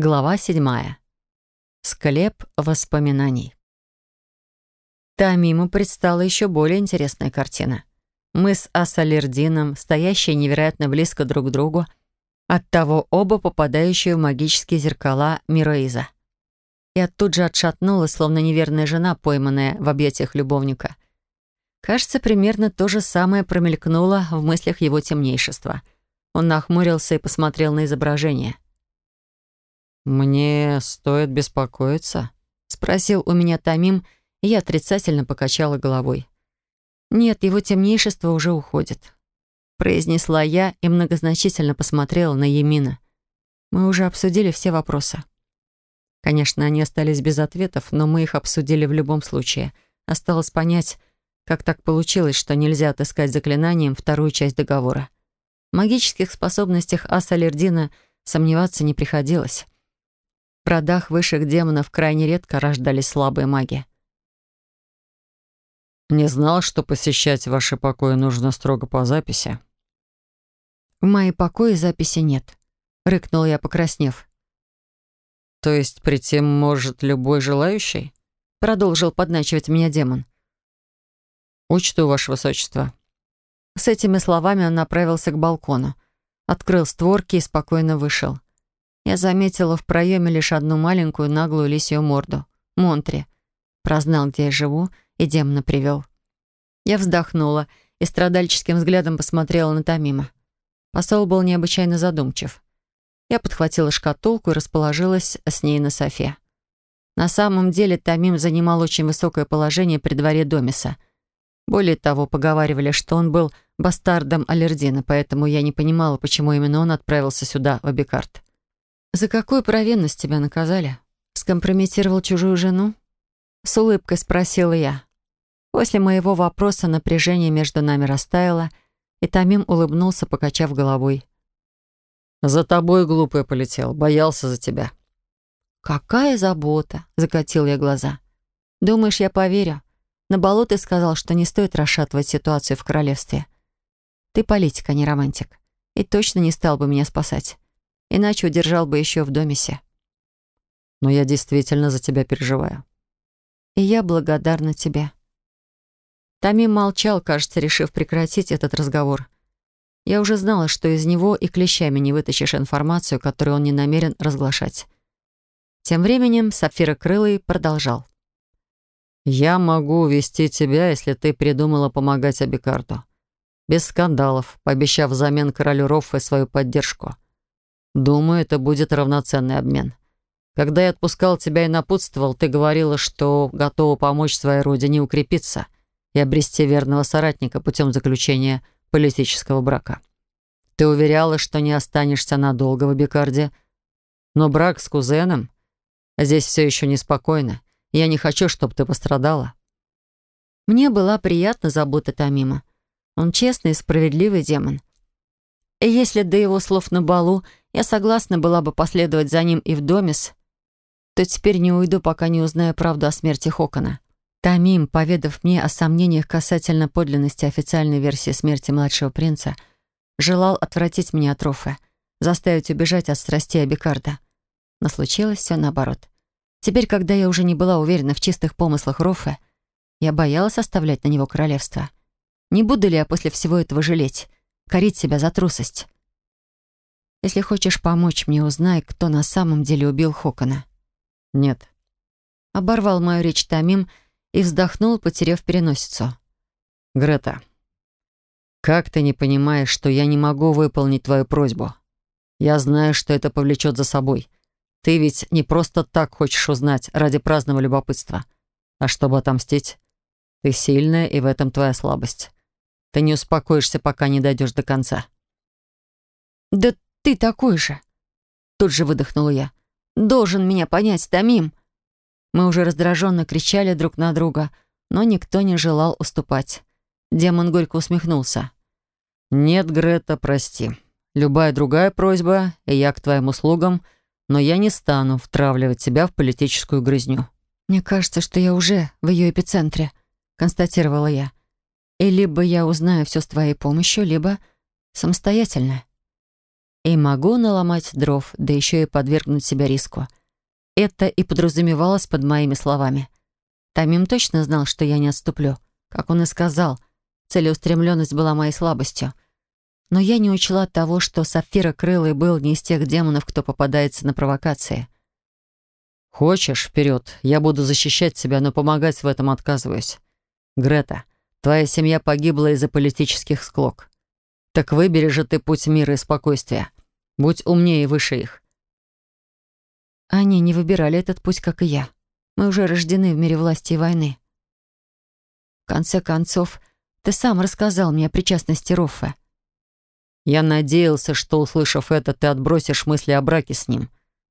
Глава седьмая. Склеп воспоминаний. Тамиму предстала еще более интересная картина. Мы с Асалердином, стоящие невероятно близко друг к другу, оттого оба попадающие в магические зеркала Мироиза. Я тут же отшатнулась, словно неверная жена, пойманная в объятиях любовника. Кажется, примерно то же самое промелькнуло в мыслях его темнейшества. Он нахмурился и посмотрел на изображение — «Мне стоит беспокоиться?» — спросил у меня Тамим, и я отрицательно покачала головой. «Нет, его темнейшество уже уходит», — произнесла я и многозначительно посмотрела на Емина. «Мы уже обсудили все вопросы». Конечно, они остались без ответов, но мы их обсудили в любом случае. Осталось понять, как так получилось, что нельзя отыскать заклинанием вторую часть договора. В магических способностях Аса Лердина сомневаться не приходилось. В родах высших демонов крайне редко рождались слабые маги. «Не знал, что посещать ваши покои нужно строго по записи». «В мои покои записи нет», — рыкнул я, покраснев. «То есть прийти может любой желающий?» — продолжил подначивать меня демон. «Учту, ваше высочество». С этими словами он направился к балкону, открыл створки и спокойно вышел. Я заметила в проеме лишь одну маленькую наглую лисью морду. Монтри. Прознал, где я живу, и демона привел. Я вздохнула и страдальческим взглядом посмотрела на Тамима. Посол был необычайно задумчив. Я подхватила шкатулку и расположилась с ней на софе. На самом деле Тамим занимал очень высокое положение при дворе Домиса. Более того, поговаривали, что он был бастардом Алердина, поэтому я не понимала, почему именно он отправился сюда, в Абикарт. «За какую провинность тебя наказали? Скомпрометировал чужую жену?» С улыбкой спросила я. После моего вопроса напряжение между нами растаяло, и Тамим улыбнулся, покачав головой. «За тобой, глупый, полетел. Боялся за тебя». «Какая забота!» — закатил я глаза. «Думаешь, я поверю? На балу ты сказал, что не стоит расшатывать ситуацию в королевстве. Ты политик, а не романтик. И точно не стал бы меня спасать иначе удержал бы еще в домисе. Но я действительно за тебя переживаю. И я благодарна тебе. Тамим молчал, кажется, решив прекратить этот разговор. Я уже знала, что из него и клещами не вытащишь информацию, которую он не намерен разглашать. Тем временем Сапфира Крылый продолжал. «Я могу увести тебя, если ты придумала помогать Абикарду. Без скандалов, пообещав взамен королю Роффе свою поддержку. Думаю, это будет равноценный обмен. Когда я отпускал тебя и напутствовал, ты говорила, что готова помочь своей родине укрепиться и обрести верного соратника путем заключения политического брака. Ты уверяла, что не останешься надолго в Абикарде, но брак с кузеном здесь все еще неспокойно. Я не хочу, чтобы ты пострадала. Мне была приятна забота Тамима. Он честный и справедливый демон. И если до его слов на балу я согласна была бы последовать за ним и в Домис, то теперь не уйду, пока не узнаю правду о смерти Хокона. Тамим, поведав мне о сомнениях касательно подлинности официальной версии смерти младшего принца, желал отвратить меня от Рофе, заставить убежать от страстей Абикарда. Но случилось все наоборот. Теперь, когда я уже не была уверена в чистых помыслах Рофе, я боялась оставлять на него королевство. Не буду ли я после всего этого жалеть, корить себя за трусость? Если хочешь помочь мне, узнай, кто на самом деле убил Хокона». «Нет». Оборвал мою речь Тамим и вздохнул, потеряв переносицу. «Грета, как ты не понимаешь, что я не могу выполнить твою просьбу? Я знаю, что это повлечет за собой. Ты ведь не просто так хочешь узнать ради праздного любопытства, а чтобы отомстить. Ты сильная, и в этом твоя слабость. Ты не успокоишься, пока не дойдешь до конца». «Да ты такой же!» Тут же выдохнула я. «Должен меня понять, Тамим!» Мы уже раздраженно кричали друг на друга, но никто не желал уступать. Демон горько усмехнулся. «Нет, Грета, прости. Любая другая просьба, и я к твоим услугам, но я не стану втравливать тебя в политическую грызню». «Мне кажется, что я уже в ее эпицентре», — констатировала я. «И либо я узнаю все с твоей помощью, либо самостоятельно». И могу наломать дров, да еще и подвергнуть себя риску. Это и подразумевалось под моими словами. Тамим точно знал, что я не отступлю. Как он и сказал, целеустремленность была моей слабостью. Но я не учла того, что Сапфира Крылый был не из тех демонов, кто попадается на провокации. «Хочешь, вперед. Я буду защищать себя, но помогать в этом отказываюсь. Грета, твоя семья погибла из-за политических склок. Так выбери же ты путь мира и спокойствия. Будь умнее и выше их». Они не выбирали этот путь, как и я. Мы уже рождены в мире власти и войны. В конце концов, ты сам рассказал мне о причастности Роффа. Я надеялся, что, услышав это, ты отбросишь мысли о браке с ним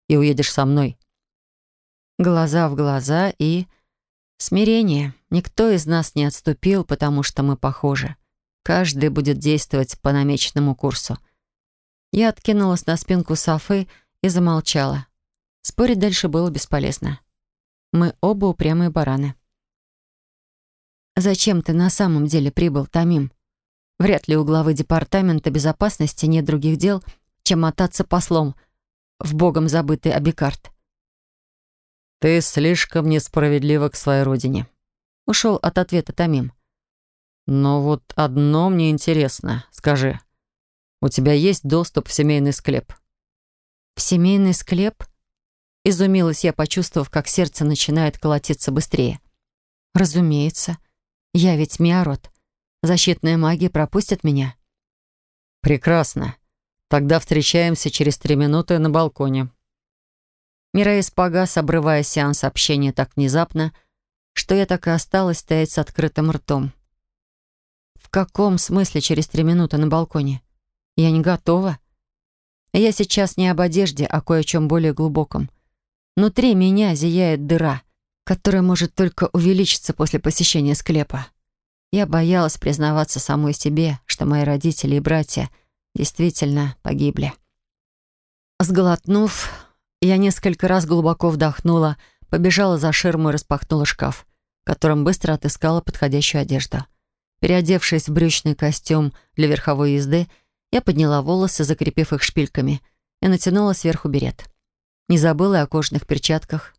и уедешь со мной. Глаза в глаза и... Смирение. Никто из нас не отступил, потому что мы похожи. Каждый будет действовать по намеченному курсу. Я откинулась на спинку Софы и замолчала. Спорить дальше было бесполезно. Мы оба упрямые бараны. «Зачем ты на самом деле прибыл, Тамим? Вряд ли у главы департамента безопасности нет других дел, чем мотаться послом в богом забытый Абикарт». «Ты слишком несправедлива к своей родине», — ушел от ответа Тамим. «Но вот одно мне интересно. Скажи, у тебя есть доступ в семейный склеп?» «В семейный склеп?» Изумилась я, почувствовав, как сердце начинает колотиться быстрее. «Разумеется. Я ведь Миарот. Защитная магия пропустит меня». «Прекрасно. Тогда встречаемся через три минуты на балконе». Мираис погас, обрывая сеанс общения так внезапно, что я так и осталась стоять с открытым ртом. «В каком смысле через три минуты на балконе? Я не готова. Я сейчас не об одежде, а кое о чем более глубоком. Внутри меня зияет дыра, которая может только увеличиться после посещения склепа. Я боялась признаваться самой себе, что мои родители и братья действительно погибли. Сглотнув, я несколько раз глубоко вдохнула, побежала за ширму и распахнула шкаф, в котором быстро отыскала подходящую одежду. Переодевшись в брючный костюм для верховой езды, я подняла волосы, закрепив их шпильками, и натянула сверху берет. Не забыла о кожаных перчатках.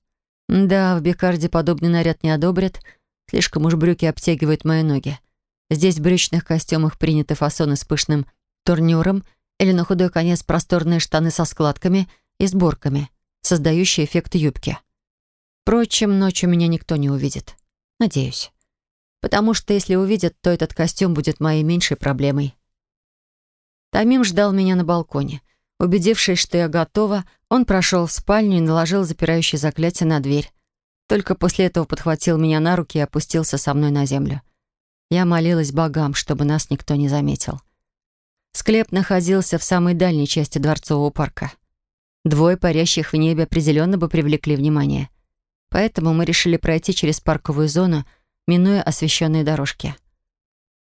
Да, в Бекарде подобный наряд не одобрят, слишком уж брюки обтягивают мои ноги. Здесь в брючных костюмах приняты фасоны с пышным турнюром или на худой конец просторные штаны со складками — и сборками, создающие эффект юбки. Впрочем, ночью меня никто не увидит. Надеюсь. Потому что если увидят, то этот костюм будет моей меньшей проблемой. Тамим ждал меня на балконе. Убедившись, что я готова, он прошел в спальню и наложил запирающее заклятие на дверь. Только после этого подхватил меня на руки и опустился со мной на землю. Я молилась богам, чтобы нас никто не заметил. Склеп находился в самой дальней части дворцового парка. Двое парящих в небе определенно бы привлекли внимание. Поэтому мы решили пройти через парковую зону, минуя освещенные дорожки.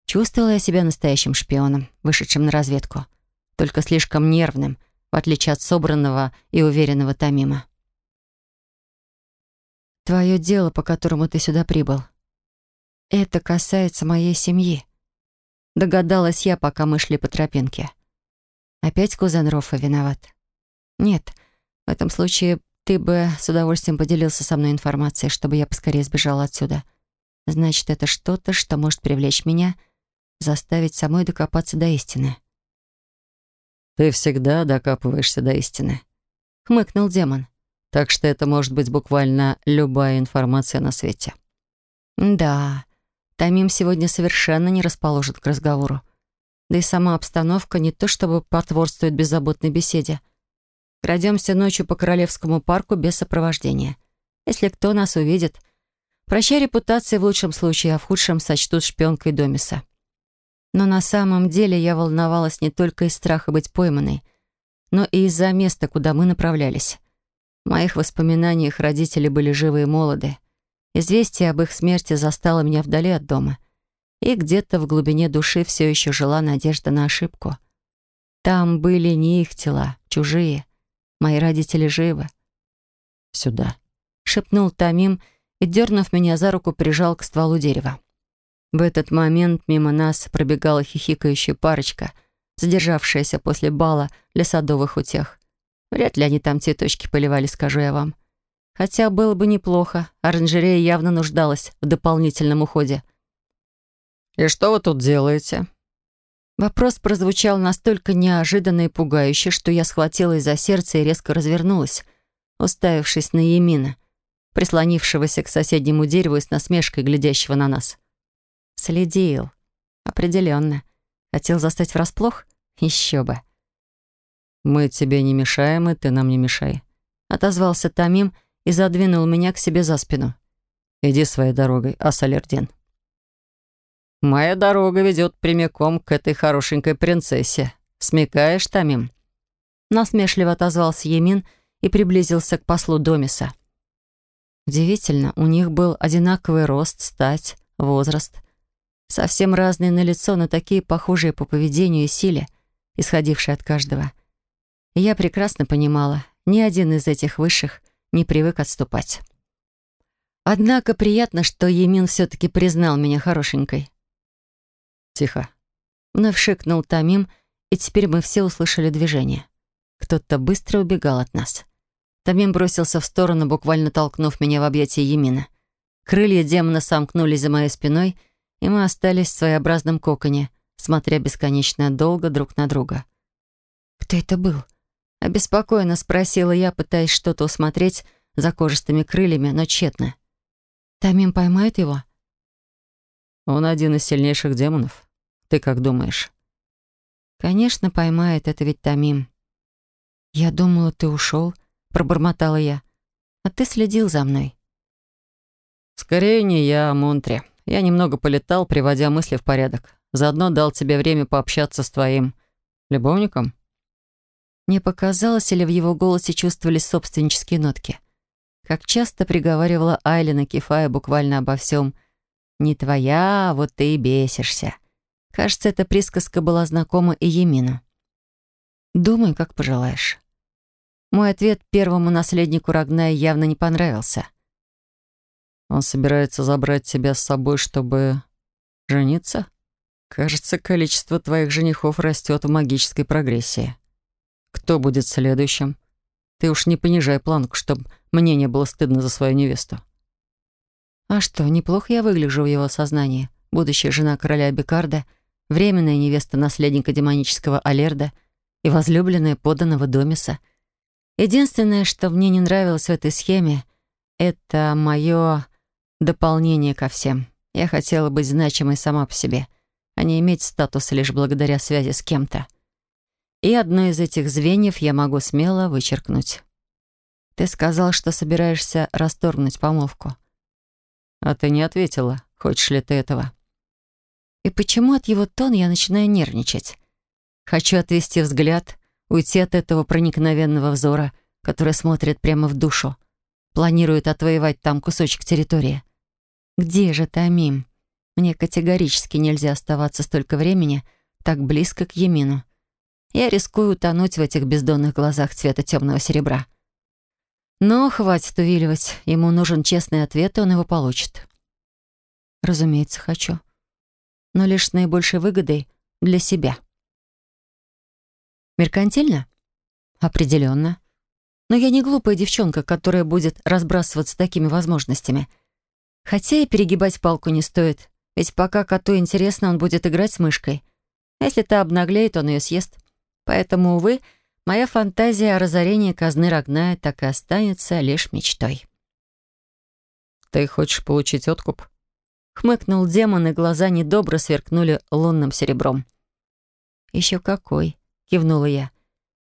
Чувствовала я себя настоящим шпионом, вышедшим на разведку. Только слишком нервным, в отличие от собранного и уверенного Тамима. «Твое дело, по которому ты сюда прибыл. Это касается моей семьи», — догадалась я, пока мы шли по тропинке. Опять кузен Рофа виноват. Нет, в этом случае ты бы с удовольствием поделился со мной информацией, чтобы я поскорее сбежала отсюда. Значит, это что-то, что может привлечь меня, заставить самой докопаться до истины. «Ты всегда докапываешься до истины», — хмыкнул демон. «Так что это может быть буквально любая информация на свете». «Да, Тамим сегодня совершенно не расположен к разговору. Да и сама обстановка не то чтобы потворствует беззаботной беседе — Крадемся ночью по Королевскому парку без сопровождения. Если кто нас увидит, прощай репутации в лучшем случае, а в худшем сочтут шпионкой Домиса. Но на самом деле я волновалась не только из страха быть пойманной, но и из-за места, куда мы направлялись. В моих воспоминаниях родители были живы и молоды. Известие об их смерти застало меня вдали от дома. И где-то в глубине души все еще жила надежда на ошибку. Там были не их тела, чужие — Мои родители живы. Сюда. Шепнул Тамим и, дернув меня за руку, прижал к стволу дерева. В этот момент мимо нас пробегала хихикающая парочка, задержавшаяся после бала для садовых утех. Вряд ли они там цветочки поливали, скажу я вам. Хотя было бы неплохо, оранжерея явно нуждалась в дополнительном уходе. «И что вы тут делаете?» Вопрос прозвучал настолько неожиданно и пугающе, что я схватилась за сердце и резко развернулась, уставившись на Емина, прислонившегося к соседнему дереву и с насмешкой глядящего на нас. Следил. Определенно. Хотел застать врасплох? Еще бы. «Мы тебе не мешаем, и ты нам не мешай», — отозвался Тамим и задвинул меня к себе за спину. «Иди своей дорогой, Асалердин». «Моя дорога ведет прямиком к этой хорошенькой принцессе. Смекаешь, Тамим?» Насмешливо отозвался Емин и приблизился к послу Домиса. Удивительно, у них был одинаковый рост, стать, возраст. Совсем разные на лицо, но такие похожие по поведению и силе, исходившие от каждого. И я прекрасно понимала, ни один из этих высших не привык отступать. Однако приятно, что Емин все-таки признал меня хорошенькой. «Тихо». Вновь шикнул Тамим, и теперь мы все услышали движение. Кто-то быстро убегал от нас. Тамим бросился в сторону, буквально толкнув меня в объятия Емина. Крылья демона сомкнулись за моей спиной, и мы остались в своеобразном коконе, смотря бесконечно долго друг на друга. «Кто это был?» Обеспокоенно спросила я, пытаясь что-то усмотреть за кожистыми крыльями, но тщетно. «Тамим поймает его?» «Он один из сильнейших демонов. Ты как думаешь?» «Конечно, поймает, это ведь Тамим». «Я думала, ты ушел», — пробормотала я. «А ты следил за мной». «Скорее не я, а Монтри. Я немного полетал, приводя мысли в порядок. Заодно дал тебе время пообщаться с твоим любовником». Не показалось ли в его голосе чувствовались собственнические нотки? Как часто приговаривала Айлина Кефая буквально обо всем. «Не твоя, а вот ты и бесишься». Кажется, эта присказка была знакома и Емину. «Думай, как пожелаешь». Мой ответ первому наследнику Рагная явно не понравился. «Он собирается забрать тебя с собой, чтобы жениться? Кажется, количество твоих женихов растет в магической прогрессии. Кто будет следующим? Ты уж не понижай планку, чтобы мне не было стыдно за свою невесту». «А что, неплохо я выгляжу в его сознании, будущая жена короля Бекарда — временная невеста наследника демонического Алерда и возлюбленная поданного Домиса. Единственное, что мне не нравилось в этой схеме, это мое дополнение ко всем. Я хотела быть значимой сама по себе, а не иметь статуса лишь благодаря связи с кем-то. И одно из этих звеньев я могу смело вычеркнуть. Ты сказал, что собираешься расторгнуть помолвку. А ты не ответила, хочешь ли ты этого? И почему от его тона я начинаю нервничать? Хочу отвести взгляд, уйти от этого проникновенного взора, который смотрит прямо в душу. Планирует отвоевать там кусочек территории. Где же Тамим? Мне категорически нельзя оставаться столько времени так близко к Емину. Я рискую утонуть в этих бездонных глазах цвета темного серебра. Но хватит увиливать. Ему нужен честный ответ, и он его получит. Разумеется, хочу но лишь с наибольшей выгодой для себя. Меркантильно? Определенно. Но я не глупая девчонка, которая будет разбрасываться такими возможностями. Хотя и перегибать палку не стоит, ведь пока коту интересно, он будет играть с мышкой. Если та обнаглеет, он ее съест. Поэтому, увы, моя фантазия о разорении казны Рогная так и останется лишь мечтой. «Ты хочешь получить откуп?» Хмыкнул демон, и глаза недобро сверкнули лунным серебром. «Еще какой!» — кивнула я.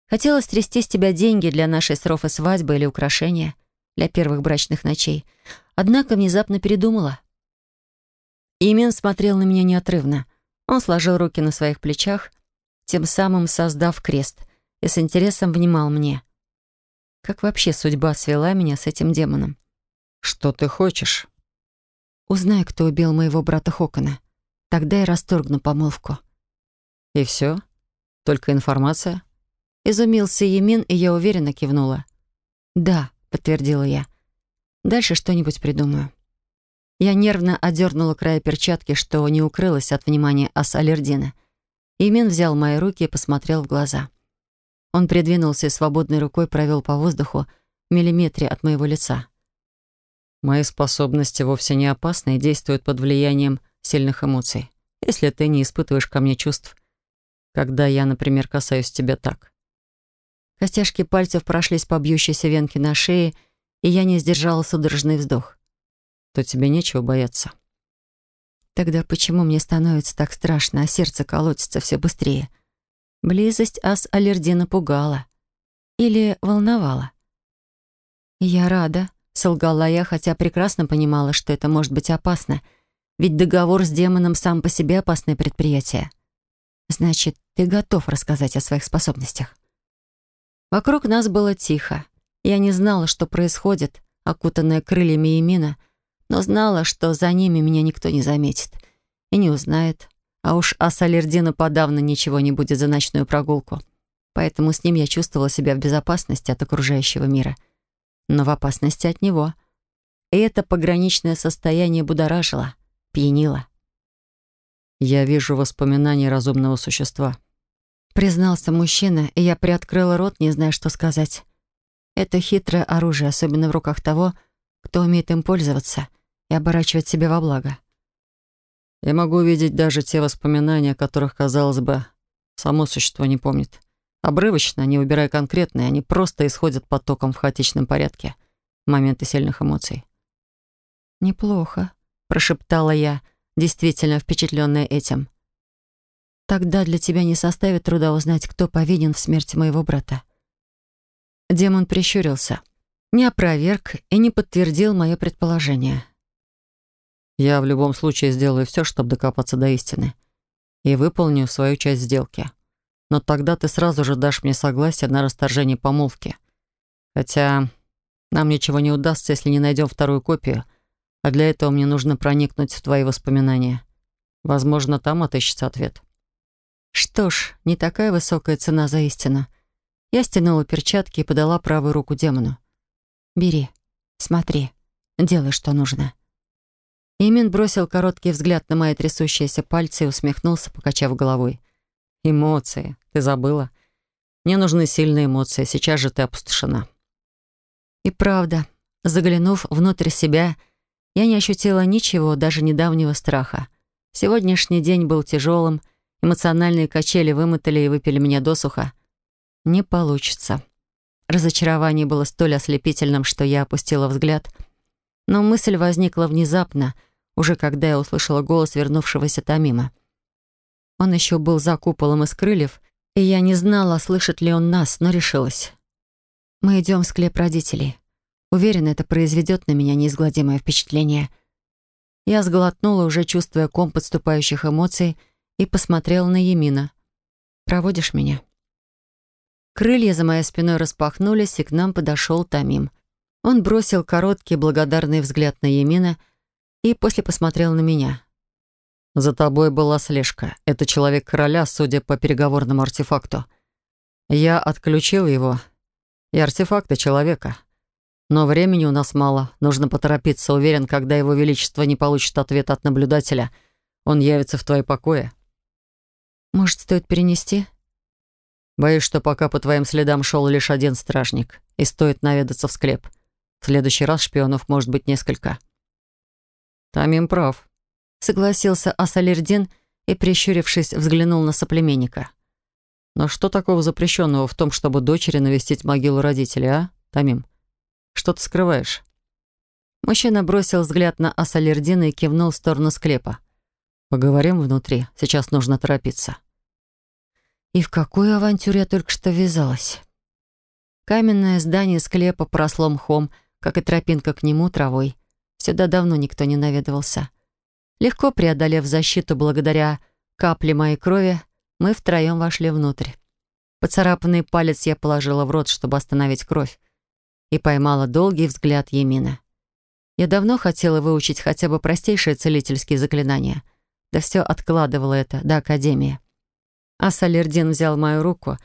«Хотела стрясти с тебя деньги для нашей с Рофой свадьбы или украшения для первых брачных ночей. Однако внезапно передумала». Имен смотрел на меня неотрывно. Он сложил руки на своих плечах, тем самым создав крест, и с интересом внимал мне. Как вообще судьба свела меня с этим демоном? «Что ты хочешь?» Узнай, кто убил моего брата Хокона. Тогда я расторгну помолвку». «И все? Только информация?» Изумился Емин, и я уверенно кивнула. «Да», — подтвердила я. «Дальше что-нибудь придумаю». Я нервно одернула края перчатки, что не укрылась от внимания Ас-Алердина. Имин взял мои руки и посмотрел в глаза. Он придвинулся и свободной рукой провел по воздуху в миллиметре от моего лица. «Мои способности вовсе не опасны и действуют под влиянием сильных эмоций, если ты не испытываешь ко мне чувств, когда я, например, касаюсь тебя так». Костяшки пальцев прошлись по бьющейся венке на шее, и я не сдержала судорожный вздох. «То тебе нечего бояться». Тогда почему мне становится так страшно, а сердце колотится все быстрее? Близость ас Аллердина пугала. Или волновала? «Я рада», — солгала я, хотя прекрасно понимала, что это может быть опасно, ведь договор с демоном сам по себе опасное предприятие. «Значит, ты готов рассказать о своих способностях?» Вокруг нас было тихо. Я не знала, что происходит, окутанная крыльями Емина, но знала, что за ними меня никто не заметит и не узнает. А уж Асалердину подавно ничего не будет за ночную прогулку. Поэтому с ним я чувствовала себя в безопасности от окружающего мира. Но в опасности от него. И это пограничное состояние будоражило, пьянило. «Я вижу воспоминания разумного существа», — признался мужчина, и я приоткрыла рот, не зная, что сказать. Это хитрое оружие, особенно в руках того, кто умеет им пользоваться и оборачивать себе во благо. Я могу увидеть даже те воспоминания, о которых, казалось бы, само существо не помнит. Обрывочно, не выбирая конкретные, они просто исходят потоком в хаотичном порядке в моменты сильных эмоций. «Неплохо», — прошептала я, действительно впечатленная этим. «Тогда для тебя не составит труда узнать, кто повинен в смерти моего брата». Демон прищурился — не опроверг и не подтвердил мое предположение. «Я в любом случае сделаю все, чтобы докопаться до истины, и выполню свою часть сделки. Но тогда ты сразу же дашь мне согласие на расторжение помолвки. Хотя нам ничего не удастся, если не найдем вторую копию, а для этого мне нужно проникнуть в твои воспоминания. Возможно, там отыщется ответ». Что ж, не такая высокая цена за истину. Я стянула перчатки и подала правую руку демону. Бери, смотри, делай, что нужно». Имин бросил короткий взгляд на мои трясущиеся пальцы и усмехнулся, покачав головой. «Эмоции. Ты забыла? Мне нужны сильные эмоции. Сейчас же ты опустошена». И правда, заглянув внутрь себя, я не ощутила ничего, даже недавнего страха. Сегодняшний день был тяжелым, эмоциональные качели вымотали и выпили меня досуха. Не получится. Разочарование было столь ослепительным, что я опустила взгляд. Но мысль возникла внезапно, уже когда я услышала голос вернувшегося Томима. Он еще был за куполом из крыльев, и я не знала, слышит ли он нас, но решилась. «Мы идем в склеп родителей. Уверена, это произведет на меня неизгладимое впечатление». Я сглотнула, уже чувствуя ком подступающих эмоций, и посмотрела на Емина. «Проводишь меня?» Крылья за моей спиной распахнулись, и к нам подошел Тамим. Он бросил короткий благодарный взгляд на Емина и после посмотрел на меня. «За тобой была слежка. Это человек короля, судя по переговорному артефакту. Я отключил его. И артефакты человека. Но времени у нас мало. Нужно поторопиться. Уверен, когда его величество не получит ответ от наблюдателя, он явится в твои покои». «Может, стоит перенести?» Боюсь, что пока по твоим следам шел лишь один стражник, и стоит наведаться в склеп. В следующий раз шпионов может быть несколько. Тамим прав. Согласился Асалердин и, прищурившись, взглянул на соплеменника. Но что такого запрещенного в том, чтобы дочери навестить могилу родителей, а, Тамим? Что ты скрываешь? Мужчина бросил взгляд на Асалердина и кивнул в сторону склепа. «Поговорим внутри. Сейчас нужно торопиться». И в какую авантюру я только что ввязалась? Каменное здание склепа поросло мхом, как и тропинка к нему травой. Сюда давно никто не наведывался. Легко преодолев защиту благодаря капле моей крови, мы втроем вошли внутрь. Поцарапанный палец я положила в рот, чтобы остановить кровь, и поймала долгий взгляд Емина. Я давно хотела выучить хотя бы простейшие целительские заклинания, да все откладывала это до Академии. А Салердин взял мою руку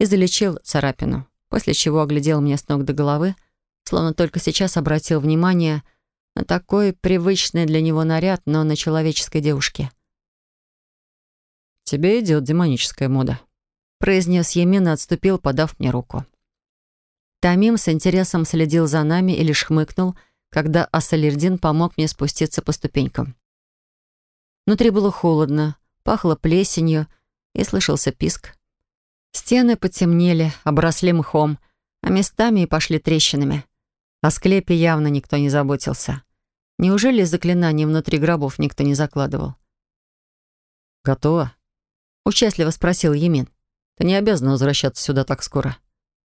и залечил царапину, после чего оглядел меня с ног до головы, словно только сейчас обратил внимание на такой привычный для него наряд, но на человеческой девушке. «Тебе идет демоническая мода», — произнес Емин и отступил, подав мне руку. Тамим с интересом следил за нами и лишь хмыкнул, когда Асалердин помог мне спуститься по ступенькам. Внутри было холодно, пахло плесенью и слышался писк. Стены потемнели, обросли мхом, а местами и пошли трещинами. О склепе явно никто не заботился. Неужели заклинания внутри гробов никто не закладывал? «Готово?» — участливо спросил Емин. «Ты не обязана возвращаться сюда так скоро.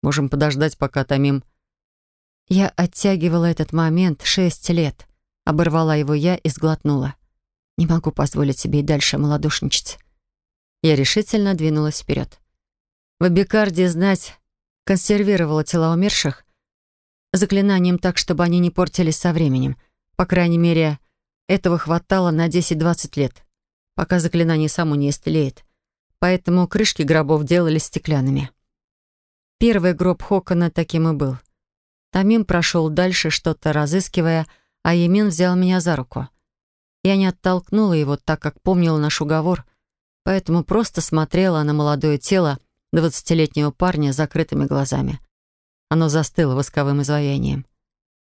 Можем подождать, пока Тамим...» Я оттягивала этот момент шесть лет. Оборвала его я и сглотнула. Не могу позволить себе и дальше малодушничать. Я решительно двинулась вперед. В Абикарде знать консервировала тела умерших заклинанием так, чтобы они не портились со временем. По крайней мере, этого хватало на 10-20 лет, пока заклинание само не истлеет. Поэтому крышки гробов делались стеклянными. Первый гроб Хокона таким и был. Тамим прошел дальше, что-то разыскивая, а Емин взял меня за руку. Я не оттолкнула его, так как помнила наш уговор, поэтому просто смотрела на молодое тело, двадцатилетнего парня с закрытыми глазами. Оно застыло восковым изваянием.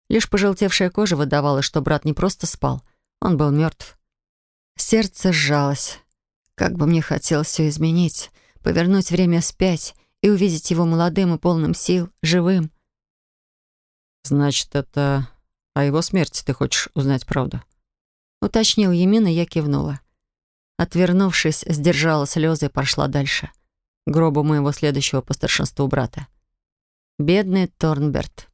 Лишь пожелтевшая кожа выдавала, что брат не просто спал, он был мертв. Сердце сжалось. Как бы мне хотелось все изменить, повернуть время вспять и увидеть его молодым и полным сил, живым. «Значит, это о его смерти ты хочешь узнать правду?» Уточнил Емин, и я кивнула. Отвернувшись, сдержала слезы и пошла дальше гробу моего следующего по старшинству брата. Бедный Торнберт.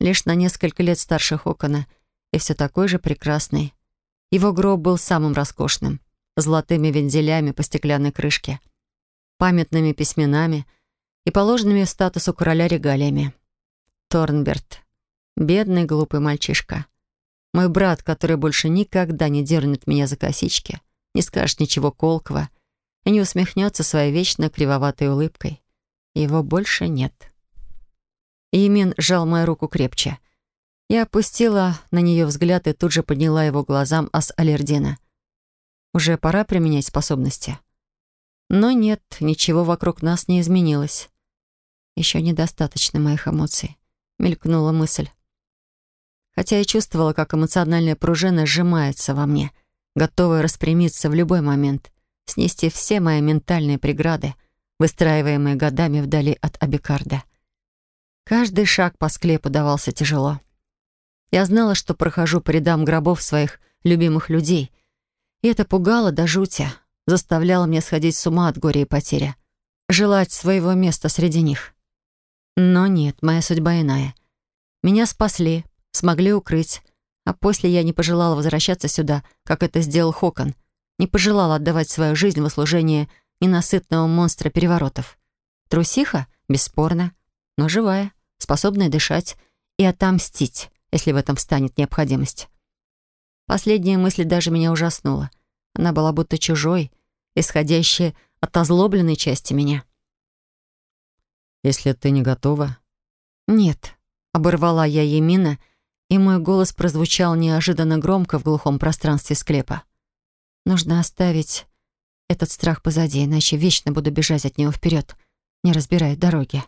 Лишь на несколько лет старше Хокона и все такой же прекрасный. Его гроб был самым роскошным, золотыми вензелями по стеклянной крышке, памятными письменами и положенными статусу короля регалиями. Торнберт. Бедный глупый мальчишка. Мой брат, который больше никогда не дернет меня за косички, не скажет ничего колкого — и не усмехнется своей вечно кривоватой улыбкой. Его больше нет. Емин сжал мою руку крепче. Я опустила на нее взгляд и тут же подняла его глазам ас Алердина. Уже пора применять способности. Но нет, ничего вокруг нас не изменилось. Еще недостаточно моих эмоций. Мелькнула мысль. Хотя я чувствовала, как эмоциональная пружина сжимается во мне, готовая распрямиться в любой момент снести все мои ментальные преграды, выстраиваемые годами вдали от Абикарда. Каждый шаг по склепу давался тяжело. Я знала, что прохожу по рядам гробов своих любимых людей, и это пугало до жути, заставляло меня сходить с ума от горя и потери, желать своего места среди них. Но нет, моя судьба иная. Меня спасли, смогли укрыть, а после я не пожелала возвращаться сюда, как это сделал Хокон — не пожелала отдавать свою жизнь в услужение ненасытного монстра переворотов. Трусиха? Бесспорно. Но живая, способная дышать и отомстить, если в этом встанет необходимость. Последняя мысль даже меня ужаснула. Она была будто чужой, исходящей от озлобленной части меня. «Если ты не готова...» «Нет», — оборвала я Емина, и мой голос прозвучал неожиданно громко в глухом пространстве склепа. Нужно оставить этот страх позади, иначе вечно буду бежать от него вперед, не разбирая дороги.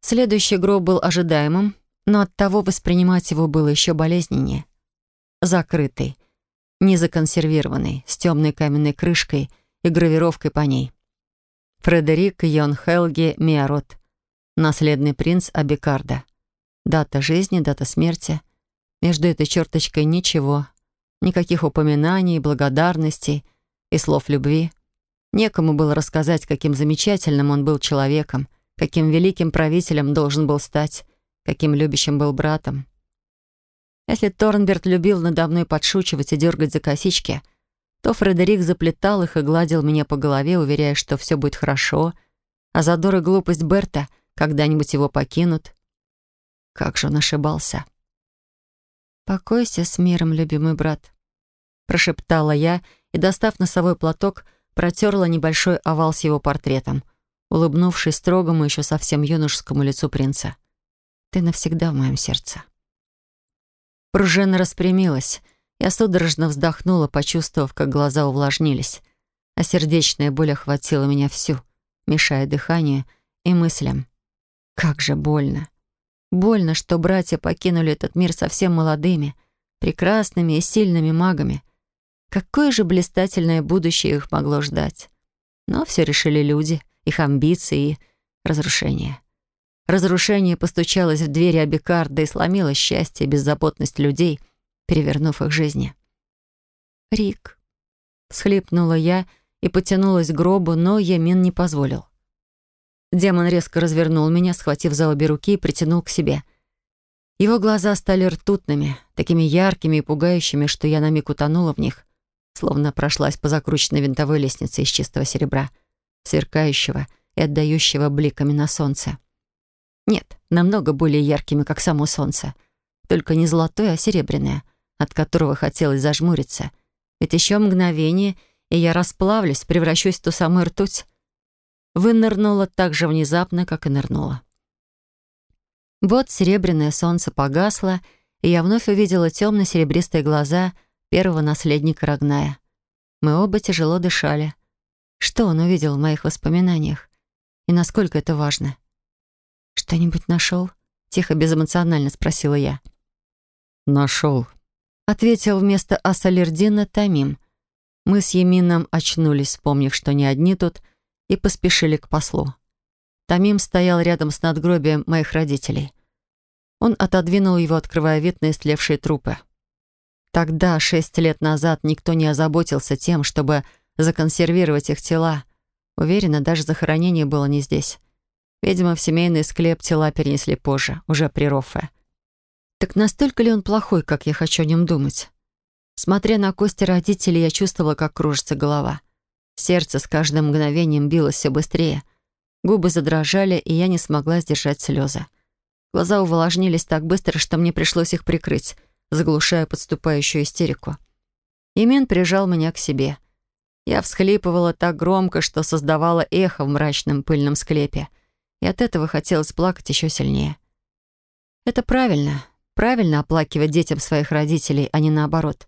Следующий гроб был ожидаемым, но оттого воспринимать его было еще болезненнее. Закрытый, незаконсервированный, с темной каменной крышкой и гравировкой по ней. Фредерик Йон Хелги Миарот, наследный принц Абикарда. Дата жизни, дата смерти. Между этой черточкой ничего, Никаких упоминаний, благодарностей и слов любви. Некому было рассказать, каким замечательным он был человеком, каким великим правителем должен был стать, каким любящим был братом. Если Торнберт любил надо мной подшучивать и дергать за косички, то Фредерик заплетал их и гладил меня по голове, уверяя, что все будет хорошо, а задор и глупость Берта когда-нибудь его покинут. Как же он ошибался. «Покойся с миром, любимый брат», — прошептала я и, достав носовой платок, протерла небольшой овал с его портретом, улыбнувшись строгому еще совсем юношескому лицу принца. «Ты навсегда в моем сердце». Пружина распрямилась. Я судорожно вздохнула, почувствовав, как глаза увлажнились. а сердечная боль охватила меня всю, мешая дыханию и мыслям. Как же больно. Больно, что братья покинули этот мир совсем молодыми, прекрасными и сильными магами. Какое же блистательное будущее их могло ждать. Но все решили люди, их амбиции и разрушение. Разрушение постучалось в двери Абикарда и сломило счастье и беззаботность людей, перевернув их жизни. «Рик», — схлипнула я и потянулась к гробу, но Ямин не позволил. Демон резко развернул меня, схватив за обе руки и притянул к себе. Его глаза стали ртутными, такими яркими и пугающими, что я на миг утонула в них, словно прошлась по закрученной винтовой лестнице из чистого серебра, сверкающего и отдающего бликами на солнце. Нет, намного более яркими, как само солнце. Только не золотое, а серебряное, от которого хотелось зажмуриться. Ведь еще мгновение, и я расплавлюсь, превращусь в ту самую ртуть. Вынырнула так же внезапно, как и нырнула. Вот серебряное солнце погасло, и я вновь увидела темно-серебристые глаза первого наследника Рогная. Мы оба тяжело дышали. Что он увидел в моих воспоминаниях? И насколько это важно? «Что-нибудь нашел?» — тихо, безэмоционально спросила я. «Нашел», — ответил вместо Асалердина Тамим. Мы с Емином очнулись, вспомнив, что не одни тут, и поспешили к послу. Тамим стоял рядом с надгробием моих родителей. Он отодвинул его, открывая вид на истлевшие трупы. Тогда, шесть лет назад, никто не озаботился тем, чтобы законсервировать их тела. Уверена, даже захоронение было не здесь. Видимо, в семейный склеп тела перенесли позже, уже при Рофе. Так настолько ли он плохой, как я хочу о нем думать? Смотря на кости родителей, я чувствовала, как кружится голова. Сердце с каждым мгновением билось все быстрее. Губы задрожали, и я не смогла сдержать слезы. Глаза увлажнились так быстро, что мне пришлось их прикрыть, заглушая подступающую истерику. Имен прижал меня к себе. Я всхлипывала так громко, что создавала эхо в мрачном пыльном склепе — и от этого хотелось плакать еще сильнее. Это правильно. Правильно оплакивать детям своих родителей, а не наоборот.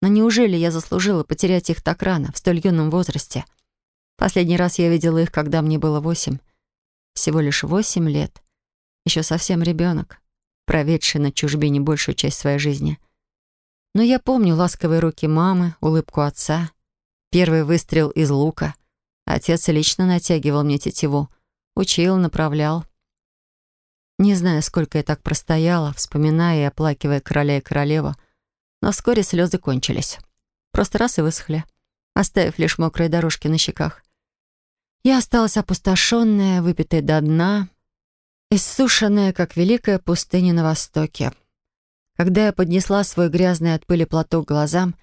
Но неужели я заслужила потерять их так рано, в столь юном возрасте? Последний раз я видела их, когда мне было восемь. Всего лишь восемь лет. Еще совсем ребенок, проведший на чужбине большую часть своей жизни. Но я помню ласковые руки мамы, улыбку отца, первый выстрел из лука. Отец лично натягивал мне тетиву — Учил, направлял. Не знаю, сколько я так простояла, вспоминая и оплакивая короля и королеву, но вскоре слезы кончились. Просто раз и высохли, оставив лишь мокрые дорожки на щеках. Я осталась опустошенная, выпитая до дна, иссушенная, как великая пустыня на востоке. Когда я поднесла свой грязный от пыли платок глазам,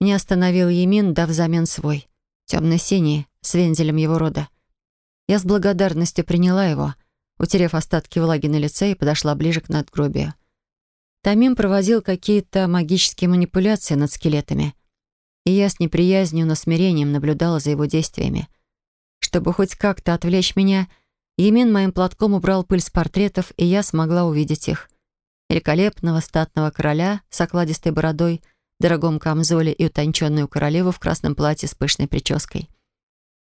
меня остановил Емин, дав взамен свой, темно-синий, с вензелем его рода. Я с благодарностью приняла его, утерев остатки влаги на лице и подошла ближе к надгробию. Тамим проводил какие-то магические манипуляции над скелетами, и я с неприязнью, но смирением наблюдала за его действиями. Чтобы хоть как-то отвлечь меня, Емин моим платком убрал пыль с портретов, и я смогла увидеть их. Великолепного статного короля с окладистой бородой, дорогом камзоле и утонченную королеву в красном платье с пышной прической.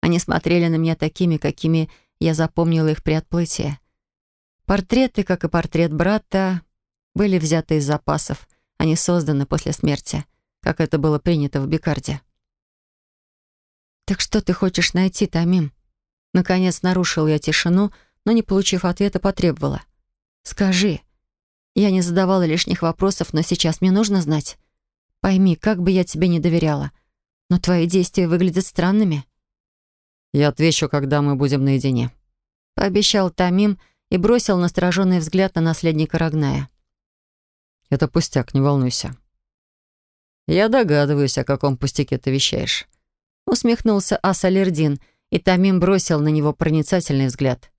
Они смотрели на меня такими, какими я запомнила их при отплытии. Портреты, как и портрет брата, были взяты из запасов, они созданы после смерти, как это было принято в Бикарде. «Так что ты хочешь найти, Тамим?» Наконец нарушил я тишину, но, не получив ответа, потребовала. «Скажи. Я не задавала лишних вопросов, но сейчас мне нужно знать. Пойми, как бы я тебе не доверяла, но твои действия выглядят странными». «Я отвечу, когда мы будем наедине», — пообещал Тамим и бросил настороженный взгляд на наследника Рогная. «Это пустяк, не волнуйся». «Я догадываюсь, о каком пустяке ты вещаешь», — усмехнулся Асалердин, и Тамим бросил на него проницательный взгляд.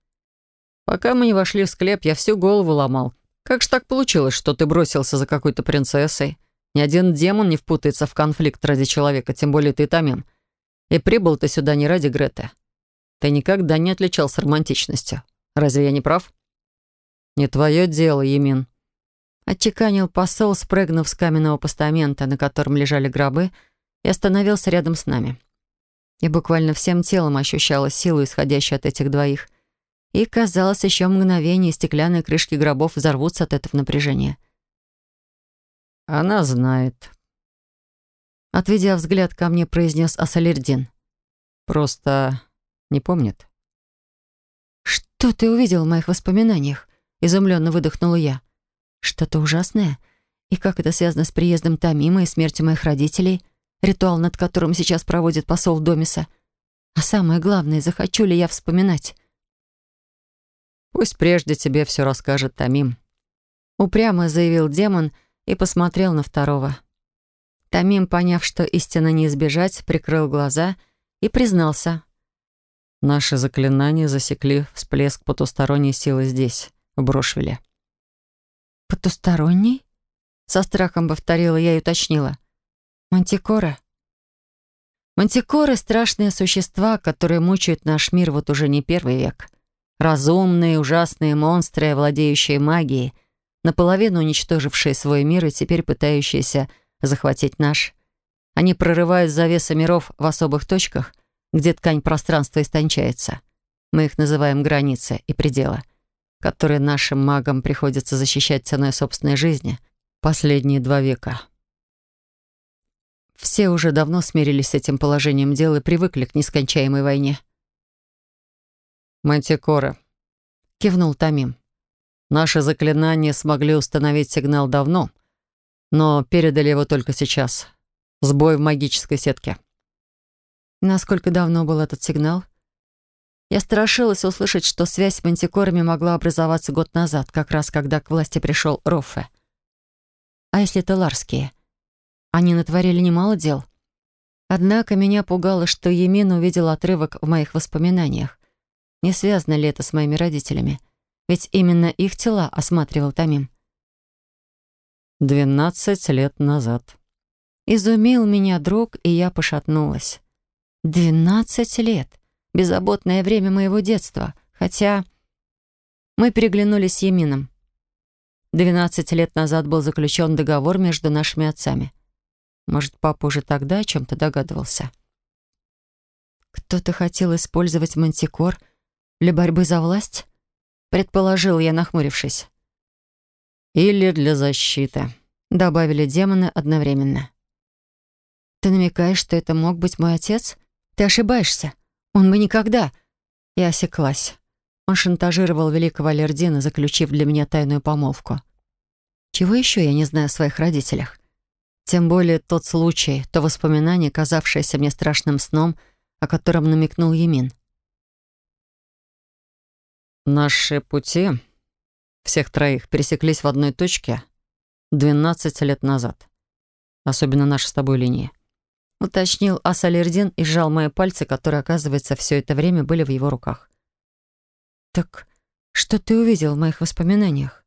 «Пока мы не вошли в склеп, я всю голову ломал. Как же так получилось, что ты бросился за какой-то принцессой? Ни один демон не впутается в конфликт ради человека, тем более ты, Тамим. И прибыл ты сюда не ради Греты. Ты никогда не отличался романтичностью. Разве я не прав? Не твое дело, Емин. Отчеканил посол, спрыгнув с каменного постамента, на котором лежали гробы, и остановился рядом с нами. Я буквально всем телом ощущала силу, исходящую от этих двоих. И, казалось, еще мгновение стеклянные крышки гробов взорвутся от этого напряжения. «Она знает», — отведя взгляд ко мне, произнес Асалердин. «Просто не помнит». «Что ты увидел в моих воспоминаниях?» — изумленно выдохнула я. «Что-то ужасное? И как это связано с приездом Тамима и смертью моих родителей?» ритуал над которым сейчас проводит посол Домиса. А самое главное, захочу ли я вспоминать? «Пусть прежде тебе все расскажет Тамим», — упрямо заявил демон и посмотрел на второго. Тамим, поняв, что истина не избежать, прикрыл глаза и признался. «Наши заклинания засекли всплеск потусторонней силы здесь, в Брошвиле». «Потусторонний?» — со страхом повторила я и уточнила. Мантикора. Мантикоры — страшные существа, которые мучают наш мир вот уже не первый век. Разумные, ужасные монстры, владеющие магией, наполовину уничтожившие свой мир и теперь пытающиеся захватить наш. Они прорывают завесы миров в особых точках, где ткань пространства истончается. Мы их называем границы и пределы, которые нашим магам приходится защищать ценой собственной жизни последние два века. Все уже давно смирились с этим положением дел и привыкли к нескончаемой войне. «Мантикора», — кивнул Тамим. «Наши заклинания смогли установить сигнал давно, но передали его только сейчас. Сбой в магической сетке». Насколько давно был этот сигнал? Я страшилась услышать, что связь с мантикорами могла образоваться год назад, как раз когда к власти пришел Роффе. А если это ларские? Они натворили немало дел. Однако меня пугало, что Емин увидел отрывок в моих воспоминаниях. Не связано ли это с моими родителями? Ведь именно их тела осматривал Тамим. «Двенадцать лет назад». Изумил меня друг, и я пошатнулась. «Двенадцать лет. Беззаботное время моего детства. Хотя...» Мы переглянулись с Емином. Двенадцать лет назад был заключен договор между нашими отцами. Может, папа уже тогда о чем-то догадывался? Кто-то хотел использовать мантикор для борьбы за власть? Предположил я, нахмурившись. Или для защиты, добавили демоны одновременно. Ты намекаешь, что это мог быть мой отец? Ты ошибаешься. Он бы никогда... Я осеклась. Он шантажировал великого Алердина, заключив для меня тайную помолвку. Чего еще я не знаю о своих родителях? Тем более тот случай, то воспоминание, казавшееся мне страшным сном, о котором намекнул Емин. Наши пути, всех троих, пересеклись в одной точке 12 лет назад. Особенно наша с тобой линия. Уточнил Асалердин и сжал мои пальцы, которые, оказывается, все это время были в его руках. «Так что ты увидел в моих воспоминаниях?»